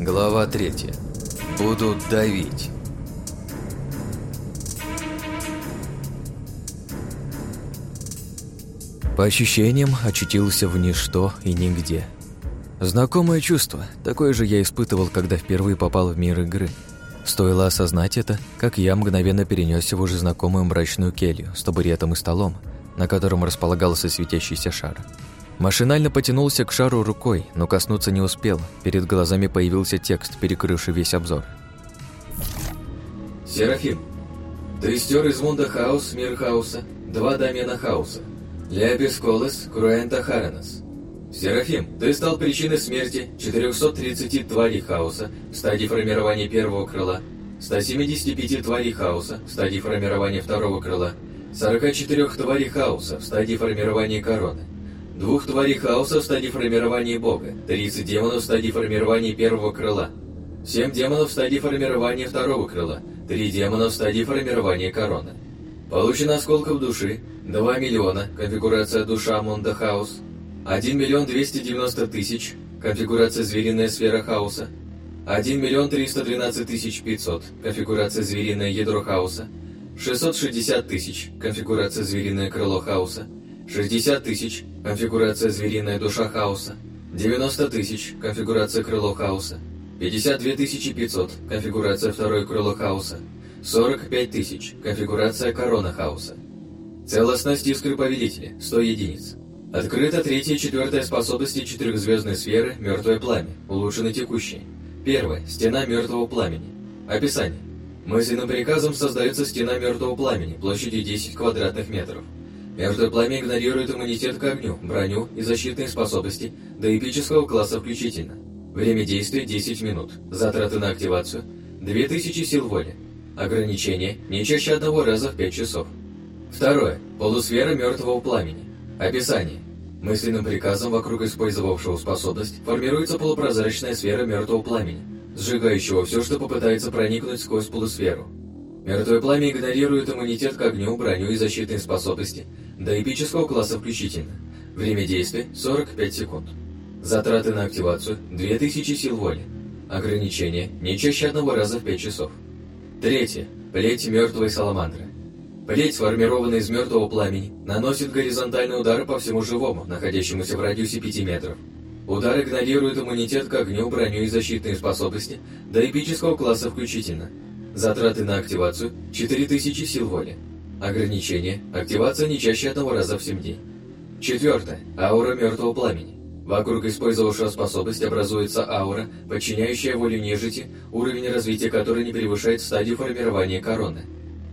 Глава 3. Буду давить. По ощущениям, очутился в ничто и нигде. Знакомое чувство, такое же я испытывал, когда впервые попал в мир игры. Стоило осознать это, как я мгновенно перенесся в уже знакомую мрачную келью с табуретом и столом, на котором располагался светящийся шар. Машинально потянулся к шару рукой, но коснуться не успел. Перед глазами появился текст, перекрывший весь обзор. Серафим, ты стер из Мунда Хаус мир хаоса, два домена хаоса. Ляпис Колес Круэнта Харанас. Серафим, ты стал причиной смерти 430 тварей хаоса в стадии формирования первого крыла, 175 тварей хаоса в стадии формирования второго крыла, 44 тварей хаоса в стадии формирования короны, двух тварей хаоса в стадии формирования бога, 30 демонов в стадии формирования первого крыла, 7 демонов в стадии формирования второго крыла, 3 демона в стадии формирования короны. Получено осколков души. 2 миллиона, конфигурация душа Монда Хаус, 1 миллион 290 тысяч, конфигурация звериная сфера хаоса, 1 миллион 312 тысяч 500, конфигурация звериное ядро хаоса, 660 тысяч, конфигурация звериное крыло хаоса, 60 тысяч, конфигурация звериная душа хаоса, 90 тысяч, конфигурация крыло хаоса, 52 500, конфигурация второе крыло хаоса, 45 тысяч, конфигурация корона хаоса. Целостность искры повелителя, 100 единиц. Открыта третья и четвертая способности четырехзвездной сферы «Мертвое пламя», улучшены текущие. Первая – стена мертвого пламени. Описание. Мысленным приказом создается стена мертвого пламени площадью 10 квадратных метров. Мертвое пламя игнорирует иммунитет к огню, броню и защитные способности до эпического класса включительно. Время действия 10 минут. Затраты на активацию 2000 сил воли. Ограничение не чаще одного раза в 5 часов. Второе. Полусфера мертвого пламени. Описание. Мысленным приказом вокруг использовавшего способность формируется полупрозрачная сфера мертвого пламени, сжигающего все, что попытается проникнуть сквозь полусферу. Мертвое пламя игнорирует иммунитет к огню, броню и защитные способности, до эпического класса включительно. Время действия – 45 секунд. Затраты на активацию – 2000 сил воли. Ограничение – не чаще одного раза в 5 часов. Третье. Плеть мертвой саламандры. Плеть, сформированная из мертвого пламени, наносит горизонтальные удары по всему живому, находящемуся в радиусе 5 метров. Удар игнорирует иммунитет к огню, броню и защитные способности до эпического класса включительно. Затраты на активацию – 4000 сил воли. Ограничение – активация не чаще одного раза в 7 дней. Четвертое. Аура мертвого пламени. Вокруг использовавшего способность образуется аура, подчиняющая воле нежити, уровень развития которой не превышает стадию формирования короны.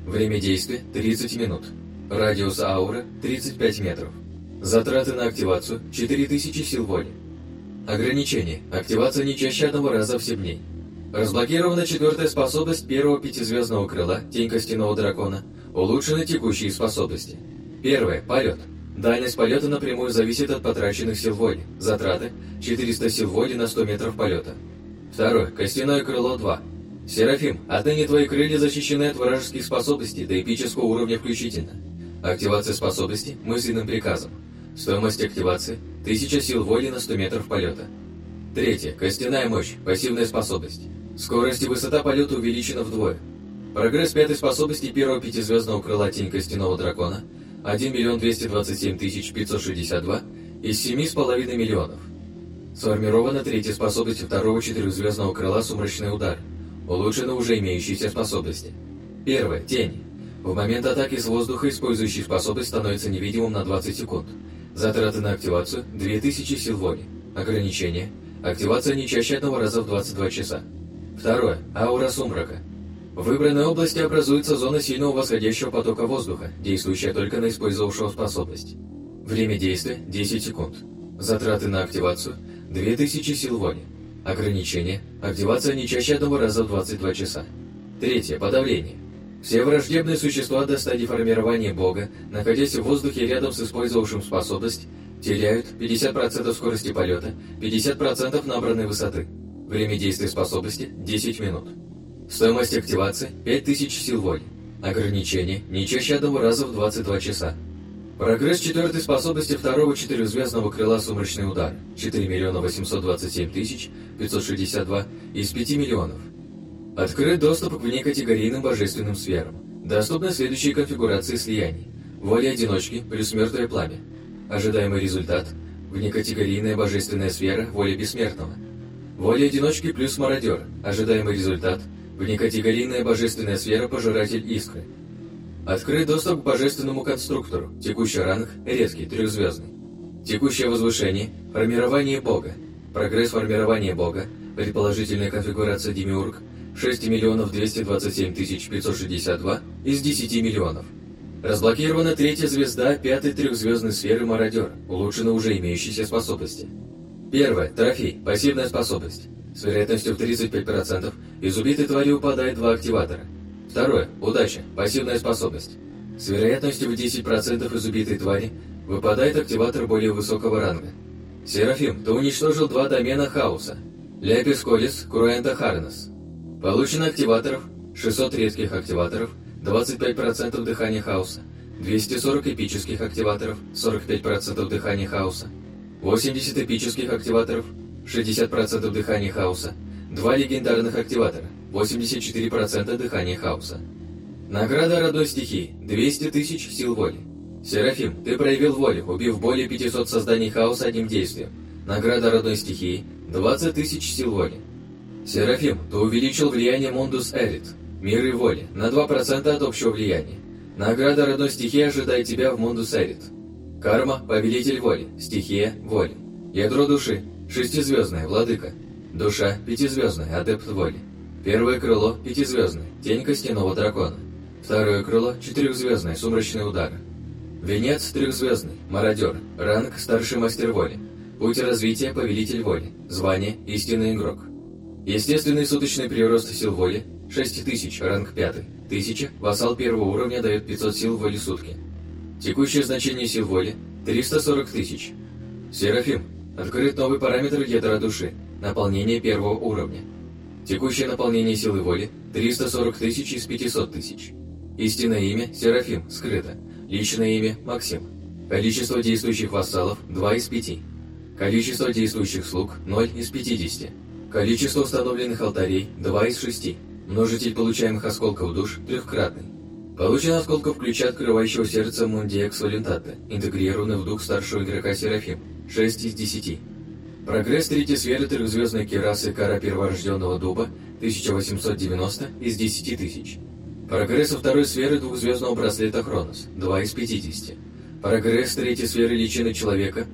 Время действия – 30 минут. Радиус ауры – 35 метров. Затраты на активацию – 4000 сил воли. Ограничение. Активация не чаще одного раза в 7 дней. Разблокирована четвертая способность первого пятизвездного крыла Тень Костяного Дракона. Улучшены текущие способности. Первое. Полет. Дальность полета напрямую зависит от потраченных сил воли. Затраты – 400 сил воли на 100 метров полета. Второе. Костяное крыло 2. Серафим, отныне твои крылья защищены от вражеских способностей до эпического уровня включительно. Активация способности мысленным приказом. Стоимость активации – 1000 сил воли на 100 метров полета. Третье. Костяная мощь. Пассивная способность. Скорость и высота полета увеличена вдвое. Прогресс пятой способности первого пятизвездного крыла Тень Костяного Дракона – 1 миллион 227 тысяч 562 из 7,5 миллионов. Сформирована третья способность второго четырехзвездного крыла «Сумрачный удар». Улучшены уже имеющиеся способности. Первое. Тень. В момент атаки с воздуха использующий способность становится невидимым на 20 секунд. Затраты на активацию – 2000 сил воли. Ограничение. Активация не чаще одного раза в 22 часа. Второе. Аура сумрака. В выбранной области образуется зона сильного восходящего потока воздуха, действующая только на использовавшего способность. Время действия – 10 секунд. Затраты на активацию – 2000 сил воли. Ограничение – активация не чаще одного раза в 22 часа. Третье – подавление. Все враждебные существа до стадии формирования бога, находясь в воздухе рядом с использовавшим способность, теряют 50% скорости полета, 50% набранной высоты. Время действия способности – 10 минут. Стоимость активации – 5000 сил воли. Ограничение – не чаще одного раза в 22 часа. Прогресс четвертой способности второго четырехзвездного крыла «Сумрачный удар» 4 миллиона 827 тысяч 562 из 5 миллионов. Открыт доступ к внекатегорийным божественным сферам. Доступны следующие конфигурации слияний. Воля одиночки плюс мертвое пламя. Ожидаемый результат – внекатегорийная божественная сфера воля бессмертного. Воля одиночки плюс мародер. Ожидаемый результат – внекатегорийная божественная сфера пожиратель искры. Открыт доступ к божественному конструктору. Текущий ранг – редкий, трехзвездный. Текущее возвышение – формирование бога. Прогресс формирования бога, предположительная конфигурация демиург – 6 миллионов 227 тысяч 562 из 10 миллионов. Разблокирована третья звезда пятой трехзвездной сферы Мародер, улучшены уже имеющиеся способности. Первое. Трофей. Пассивная способность. С вероятностью в 35% из убитой твари упадает два активатора. Второе. Удача. Пассивная способность. С вероятностью в 10% из убитой твари выпадает активатор более высокого ранга. Серафим, ты уничтожил два домена хаоса. Ляпис Колис, Куруэнта Харнес. Получено активаторов, 600 редких активаторов, 25% дыхания хаоса, 240 эпических активаторов, 45% дыхания хаоса, 80 эпических активаторов, 60% дыхания хаоса, 2 легендарных активатора, 84% дыхания хаоса. Награда родной стихии – 200 тысяч сил воли. Серафим, ты проявил волю, убив более 500 созданий хаоса одним действием. Награда родной стихии – 20 тысяч сил воли. Серафим, ты увеличил влияние Мондус Эрит, мир и воли, на 2% от общего влияния. Награда родной стихии ожидает тебя в Мондус Эрит. Карма – повелитель воли, стихия – воли. Ядро души – шестизвездная, владыка. Душа – пятизвездная, адепт воли. Первое крыло – пятизвездное, тень костяного дракона. Второе крыло – четырехзвездное, сумрачный удар. Венец – трехзвездный, мародер, ранг – старший мастер воли. Путь развития – повелитель воли, звание – истинный игрок. Естественный суточный прирост сил воли – 6000, ранг 5. 1000, вассал первого уровня дает 500 сил воли сутки. Текущее значение сил воли – 340 тысяч. Серафим. Открыт новый параметр ядра души. Наполнение первого уровня. Текущее наполнение силы воли – 340 тысяч из 500 тысяч. Истинное имя – Серафим, скрыто. Личное имя – Максим. Количество действующих вассалов – 2 из 5. Количество действующих слуг – 0 из 50. Количество установленных алтарей – 2 из 6. Множитель получаемых осколков душ – трехкратный. Получено осколков ключа открывающего сердце Мундиекс Валентата, интегрированный в дух старшего игрока Серафим, 6 из 10. Прогресс третьей сферы трехзвездной керасы Кара Перворожденного Дуба, 1890 из 10 тысяч. Прогресс второй сферы двухзвездного браслета Хронос, 2 из 50. Прогресс третьей сферы личины человека.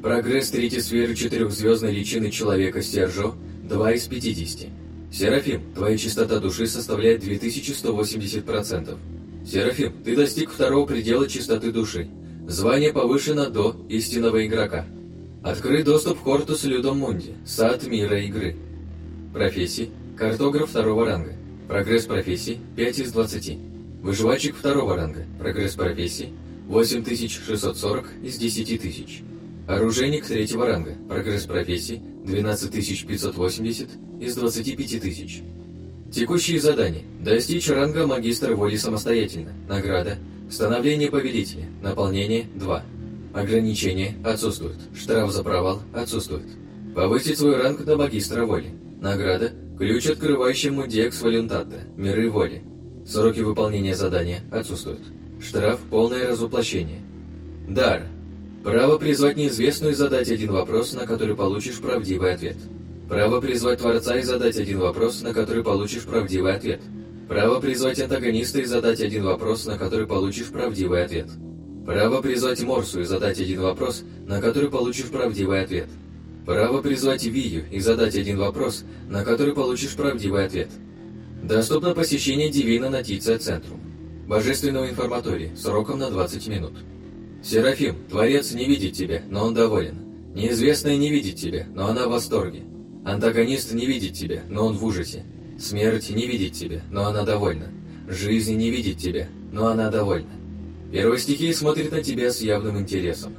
Прогресс третьей сферы четырехзвездной личины человека Стержо, 2 из 50. Серафим, твоя частота души составляет 2180%. Серафим, ты достиг второго предела чистоты души. Звание повышено до истинного игрока. Открыт доступ к Хортус Людом Мунди, сад мира игры. Профессии. Картограф второго ранга. Прогресс профессии 5 из 20. Выживальщик второго ранга. Прогресс профессии 8640 из 10 тысяч. Оружейник третьего ранга. Прогресс профессии 12580 из 25 тысяч. Текущие задания. Достичь ранга магистра воли самостоятельно. Награда. Становление повелителя. Наполнение 2. Ограничения отсутствуют. Штраф за провал отсутствует. Повысить свой ранг до магистра воли. Награда. Ключ, открывающий Мудекс Валентата. Миры воли. Сроки выполнения задания отсутствуют. Штраф – полное разоплощение. Дар. Право призвать неизвестную и задать один вопрос, на который получишь правдивый ответ. Право призвать Творца и задать один вопрос, на который получишь правдивый ответ. Право призвать антагониста и задать один вопрос, на который получишь правдивый ответ. Право призвать Морсу и задать один вопрос, на который получишь правдивый ответ. Право призвать Вию и задать один вопрос, на который получишь правдивый ответ. Доступно посещение Дивина Нотиция Центрум. Божественного информатория, сроком на 20 минут. Серафим, Творец не видит тебя, но он доволен. Неизвестная не видит тебя, но она в восторге. Антагонист не видит тебя, но он в ужасе. Смерть не видит тебя, но она довольна. Жизнь не видит тебя, но она довольна. Первостихия смотрит на тебя с явным интересом.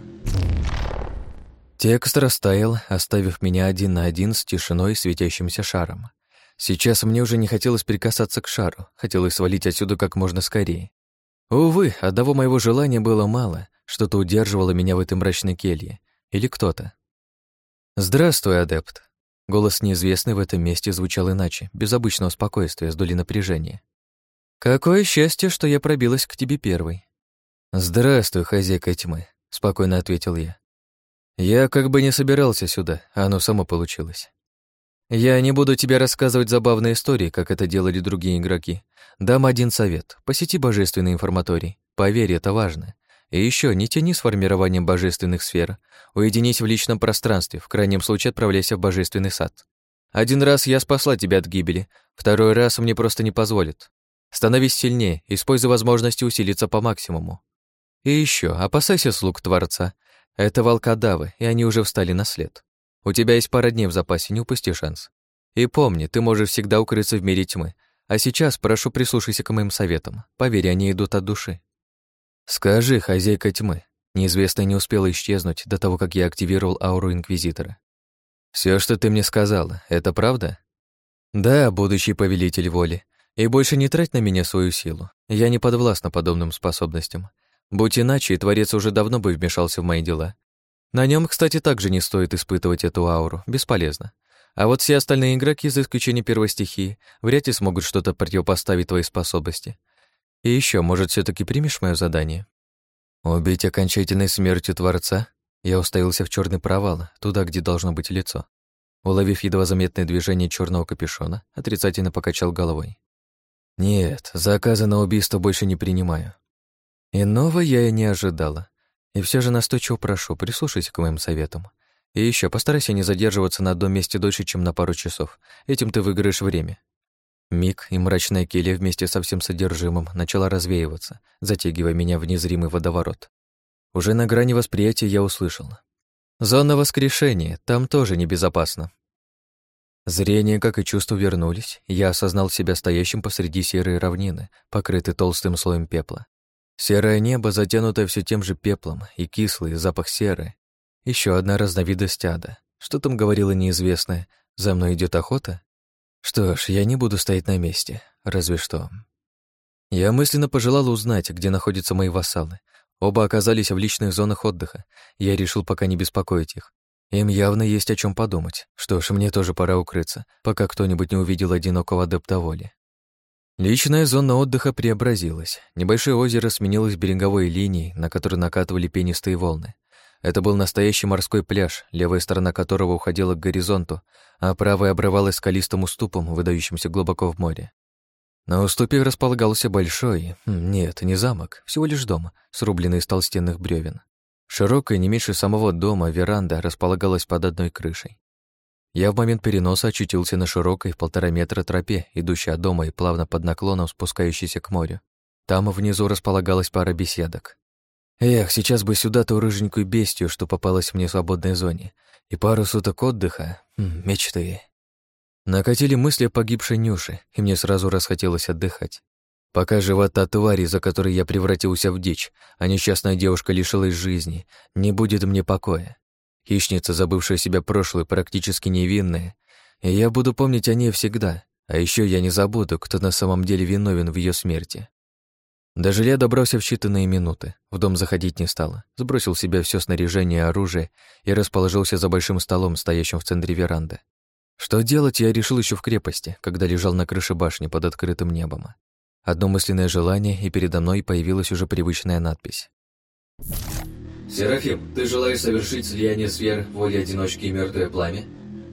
Текст растаял, оставив меня один на один с тишиной и светящимся шаром. Сейчас мне уже не хотелось прикасаться к шару, хотелось свалить отсюда как можно скорее. Увы, одного моего желания было мало, Что-то удерживало меня в этой мрачной келье. Или кто-то. «Здравствуй, адепт!» Голос неизвестный в этом месте звучал иначе, без обычного спокойствия, с долей напряжения. «Какое счастье, что я пробилась к тебе первой!» «Здравствуй, хозяйка тьмы», — спокойно ответил я. «Я как бы не собирался сюда, а оно само получилось. Я не буду тебе рассказывать забавные истории, как это делали другие игроки. Дам один совет. Посети божественный информаторий. Поверь, это важно. И еще не тяни с формированием божественных сфер. Уединись в личном пространстве, в крайнем случае отправляйся в божественный сад. Один раз я спасла тебя от гибели, второй раз мне просто не позволит. Становись сильнее, используй возможности усилиться по максимуму. И еще, опасайся слуг Творца. Это волкодавы, и они уже встали на след. У тебя есть пара дней в запасе, не упусти шанс. И помни, ты можешь всегда укрыться в мире тьмы. А сейчас прошу прислушайся к моим советам. Поверь, они идут от души. Скажи, хозяйка тьмы, неизвестная не успела исчезнуть до того, как я активировал ауру Инквизитора. Все, что ты мне сказала, это правда? Да, будущий повелитель воли. И больше не трать на меня свою силу. Я не подвластна подобным способностям. Будь иначе, и Творец уже давно бы вмешался в мои дела. На нем, кстати, также не стоит испытывать эту ауру, бесполезно. А вот все остальные игроки, за исключением первой стихии, вряд ли смогут что-то противопоставить твоей способности. И еще, может, все таки примешь мое задание? Убить окончательной смертью Творца? Я уставился в черный провал, туда, где должно быть лицо. Уловив едва заметное движение черного капюшона, отрицательно покачал головой. «Нет, заказа на убийство больше не принимаю». Иного я и не ожидала. И все же настойчиво прошу, прислушайся к моим советам. И еще постарайся не задерживаться на одном месте дольше, чем на пару часов. Этим ты выиграешь время. Миг и мрачная келья вместе со всем содержимым начала развеиваться, затягивая меня в незримый водоворот. Уже на грани восприятия я услышал. Зона воскрешения, там тоже небезопасно. Зрение, как и чувство, вернулись, я осознал себя стоящим посреди серой равнины, покрытой толстым слоем пепла. Серое небо, затянутое все тем же пеплом, и кислый запах серы. Еще одна разновидность ада. Что там говорила неизвестная? За мной идет охота? Что ж, я не буду стоять на месте, разве что. Я мысленно пожелал узнать, где находятся мои вассалы. Оба оказались в личных зонах отдыха. Я решил пока не беспокоить их. Им явно есть о чем подумать. Что ж, мне тоже пора укрыться, пока кто-нибудь не увидел одинокого адепта воли. Личная зона отдыха преобразилась. Небольшое озеро сменилось береговой линией, на которой накатывали пенистые волны. Это был настоящий морской пляж, левая сторона которого уходила к горизонту, а правая обрывалась скалистым уступом, выдающимся глубоко в море. На уступе располагался большой, хм, нет, не замок, всего лишь дом, срубленный из толстенных бревен. Широкая, не меньше самого дома, веранда располагалась под одной крышей. Я в момент переноса очутился на широкой полтора метра тропе, идущей от дома и плавно под наклоном спускающейся к морю. Там внизу располагалась пара беседок. Эх, сейчас бы сюда ту рыженькую бестию, что попалась мне в свободной зоне, и пару суток отдыха. Хм, мечты. Накатили мысли о погибшей Нюше, и мне сразу расхотелось отдыхать. Пока жива та тварь, за которой я превратился в дичь, а несчастная девушка лишилась жизни, не будет мне покоя хищница, забывшая себя прошлое, практически невинная, и я буду помнить о ней всегда, а еще я не забуду, кто на самом деле виновен в ее смерти. Жилья добрался в считанные минуты, в дом заходить не стало, сбросил с себя все снаряжение и оружие и расположился за большим столом, стоящим в центре веранды. Что делать, я решил еще в крепости, когда лежал на крыше башни под открытым небом. Одно мысленное желание, и передо мной появилась уже привычная надпись. «Серафим, ты желаешь совершить слияние сфер воли одиночки и мертвое пламя?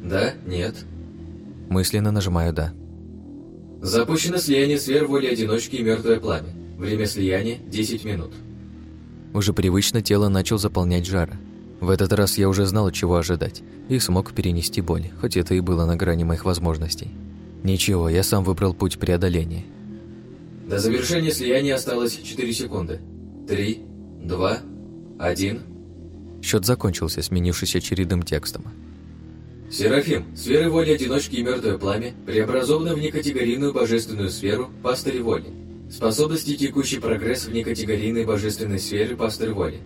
Да? Нет?» Мысленно нажимаю «да». Запущено слияние сфер воли одиночки и мертвое пламя. Время слияния – 10 минут. Уже привычно тело начал заполнять жара. В этот раз я уже знал, чего ожидать, и смог перенести боль, хоть это и было на грани моих возможностей. Ничего, я сам выбрал путь преодоления. До завершения слияния осталось 4 секунды. 3, 2, один. Счет закончился, сменившись очередным текстом. Серафим, сферы воли одиночки и мертвое пламя преобразованы в некатегорийную божественную сферу пастырь воли. Способности текущий прогресс в некатегорийной божественной сфере пастырь воли.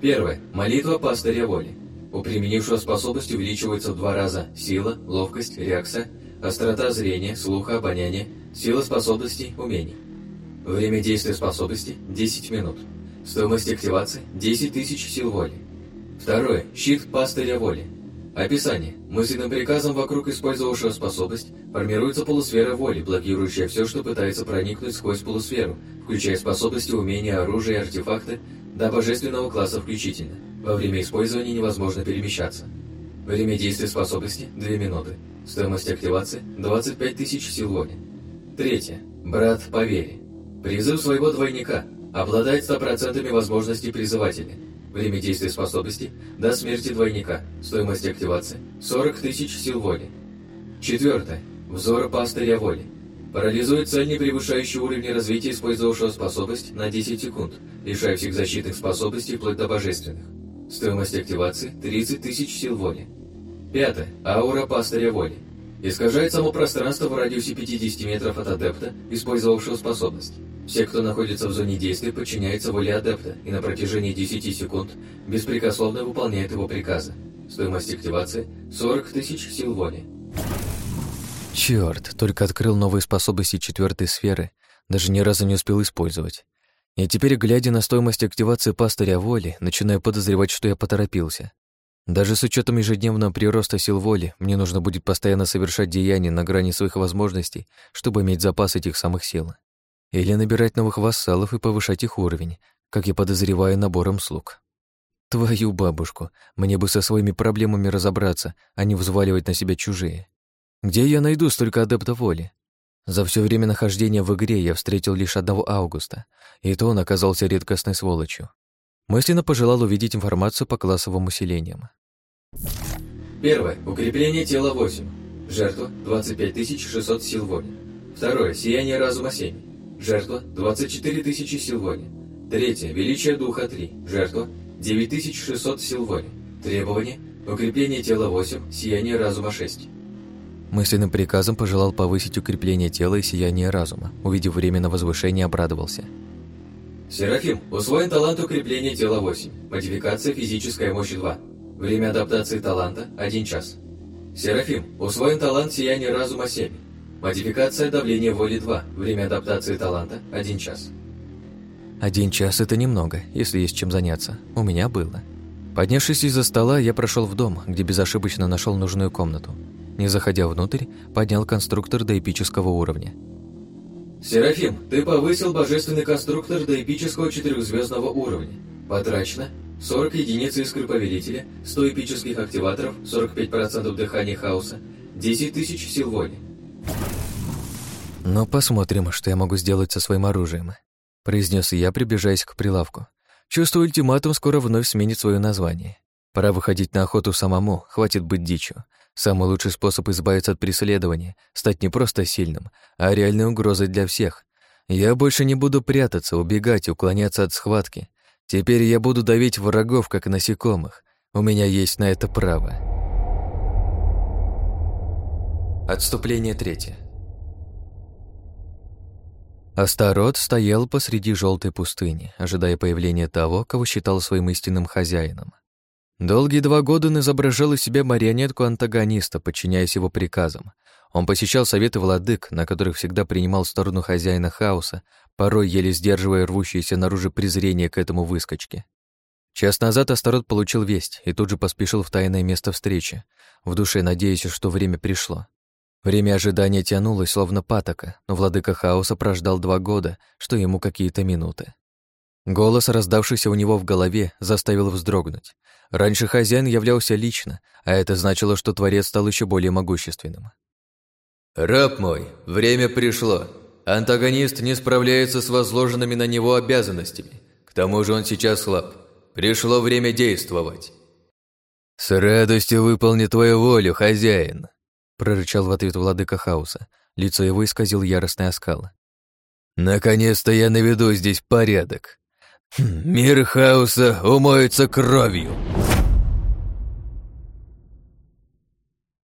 Первое. Молитва пастыря воли. У применившего способность увеличивается в два раза сила, ловкость, реакция, острота зрения, слуха, обоняния, сила способностей, умений. Время действия способности – 10 минут. Стоимость активации – 10 тысяч сил воли. Второе. Щит пастыря воли. Описание. Мысленным приказом вокруг использовавшего способность формируется полусфера воли, блокирующая все, что пытается проникнуть сквозь полусферу, включая способности, умения, оружие и артефакты до божественного класса включительно. Во время использования невозможно перемещаться. Время действия способности – 2 минуты. Стоимость активации – 25 тысяч сил воли. Третье. Брат по вере. Призыв своего двойника. Обладает 100% возможностей призывателя. Время действия способности – до смерти двойника. Стоимость активации – 40 тысяч сил воли. Четвертое. Взор пастыря воли. Парализует цель, не превышающий уровень развития использовавшего способность на 10 секунд, лишая всех защитных способностей вплоть до божественных. Стоимость активации – 30 тысяч сил воли. Пятое. Аура пастыря воли. Искажает само пространство в радиусе 50 метров от адепта, использовавшего способность. Все, кто находится в зоне действия, подчиняются воле адепта и на протяжении 10 секунд беспрекословно выполняет его приказы. Стоимость активации – 40 тысяч сил воли. Черт, только открыл новые способности четвертой сферы, даже ни разу не успел использовать. И теперь, глядя на стоимость активации пастыря воли, начинаю подозревать, что я поторопился. Даже с учетом ежедневного прироста сил воли, мне нужно будет постоянно совершать деяния на грани своих возможностей, чтобы иметь запас этих самых сил. Или набирать новых вассалов и повышать их уровень, как я подозреваю набором слуг. Твою бабушку, мне бы со своими проблемами разобраться, а не взваливать на себя чужие. Где я найду столько адептов воли? За все время нахождения в игре я встретил лишь одного Августа, и то он оказался редкостной сволочью. Мысленно пожелал увидеть информацию по классовым усилениям. Первое. Укрепление тела 8. Жертва 25600 сил воли. Второе. Сияние разума 7. Жертва 24 тысячи сил воли. Третье. Величие духа 3. Жертва 9600 сил воли. Требование. Укрепление тела 8. Сияние разума 6. Мысленным приказом пожелал повысить укрепление тела и сияние разума. Увидев время на возвышение, обрадовался. Серафим, усвоен талант укрепления тела 8. Модификация физическая мощь 2. Время адаптации таланта – 1 час. Серафим, усвоен талант сияния разума 7. Модификация давления воли 2. Время адаптации таланта – 1 час. Один час – это немного, если есть чем заняться. У меня было. Поднявшись из-за стола, я прошел в дом, где безошибочно нашел нужную комнату. Не заходя внутрь, поднял конструктор до эпического уровня. Серафим, ты повысил божественный конструктор до эпического четырехзвездного уровня. Потрачено 40 единиц искры повелителя, 100 эпических активаторов, 45% дыхания хаоса, 10 тысяч сил воли. «Ну, посмотрим, что я могу сделать со своим оружием», — произнес я, приближаясь к прилавку. «Чувствую, ультиматум скоро вновь сменит свое название. Пора выходить на охоту самому, хватит быть дичью. Самый лучший способ избавиться от преследования — стать не просто сильным, а реальной угрозой для всех. Я больше не буду прятаться, убегать, уклоняться от схватки. Теперь я буду давить врагов, как насекомых. У меня есть на это право. Отступление третье. Астарот стоял посреди желтой пустыни, ожидая появления того, кого считал своим истинным хозяином. Долгие два года он изображал из себя марионетку-антагониста, подчиняясь его приказам. Он посещал советы владык, на которых всегда принимал сторону хозяина хаоса, порой еле сдерживая рвущееся наружу презрение к этому выскочке. Час назад Астарот получил весть и тут же поспешил в тайное место встречи, в душе надеясь, что время пришло. Время ожидания тянулось, словно патока, но владыка хаоса прождал два года, что ему какие-то минуты. Голос, раздавшийся у него в голове, заставил вздрогнуть. Раньше хозяин являлся лично, а это значило, что Творец стал еще более могущественным. «Раб мой, время пришло. Антагонист не справляется с возложенными на него обязанностями. К тому же он сейчас слаб. Пришло время действовать». «С радостью выполни твою волю, хозяин», — прорычал в ответ владыка хаоса. Лицо его исказил яростный оскал. «Наконец-то я наведу здесь порядок. Мир хаоса умоется кровью.